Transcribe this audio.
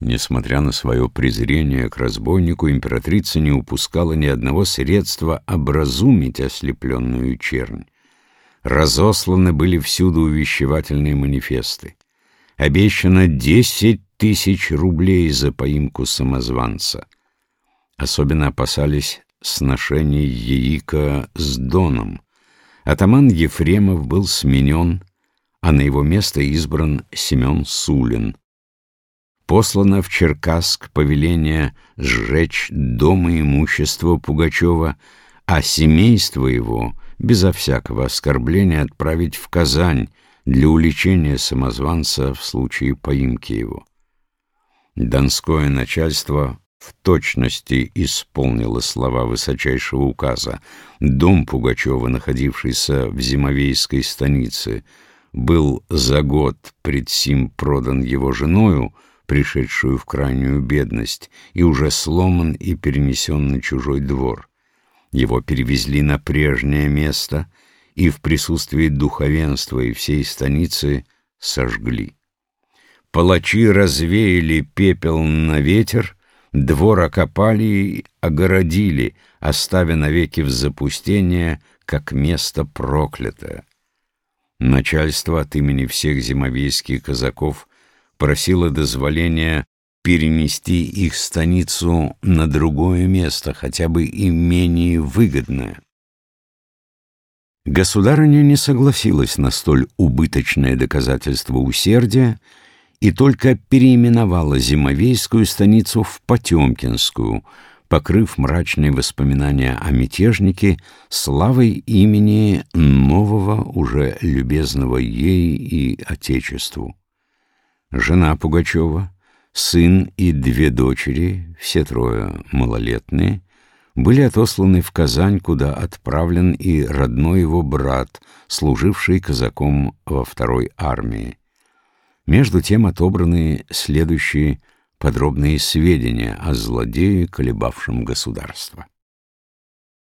Несмотря на свое презрение к разбойнику, императрица не упускала ни одного средства образумить ослепленную чернь. Разосланы были всюду увещевательные манифесты. Обещано десять тысяч рублей за поимку самозванца. Особенно опасались сношений Яика с Доном. Атаман Ефремов был сменен, а на его место избран Семен Сулин — послано в Черкасск повеление сжечь дом и имущество Пугачева, а семейство его, безо всякого оскорбления, отправить в Казань для уличения самозванца в случае поимки его. Донское начальство в точности исполнило слова высочайшего указа. Дом Пугачева, находившийся в Зимовейской станице, был за год пред сим продан его женою, пришедшую в крайнюю бедность, и уже сломан и перенесен на чужой двор. Его перевезли на прежнее место и в присутствии духовенства и всей станицы сожгли. Палачи развеяли пепел на ветер, двор окопали и огородили, оставя навеки в запустение, как место проклятое. Начальство от имени всех зимовейских казаков просила дозволения перенести их станицу на другое место, хотя бы и менее выгодное. Государыня не согласилась на столь убыточное доказательство усердия и только переименовала Зимовейскую станицу в Потемкинскую, покрыв мрачные воспоминания о мятежнике славой имени нового, уже любезного ей и Отечеству. Жена Пугачева, сын и две дочери, все трое малолетные, были отосланы в Казань, куда отправлен и родной его брат, служивший казаком во второй армии. Между тем отобраны следующие подробные сведения о злодее, колебавшем государство.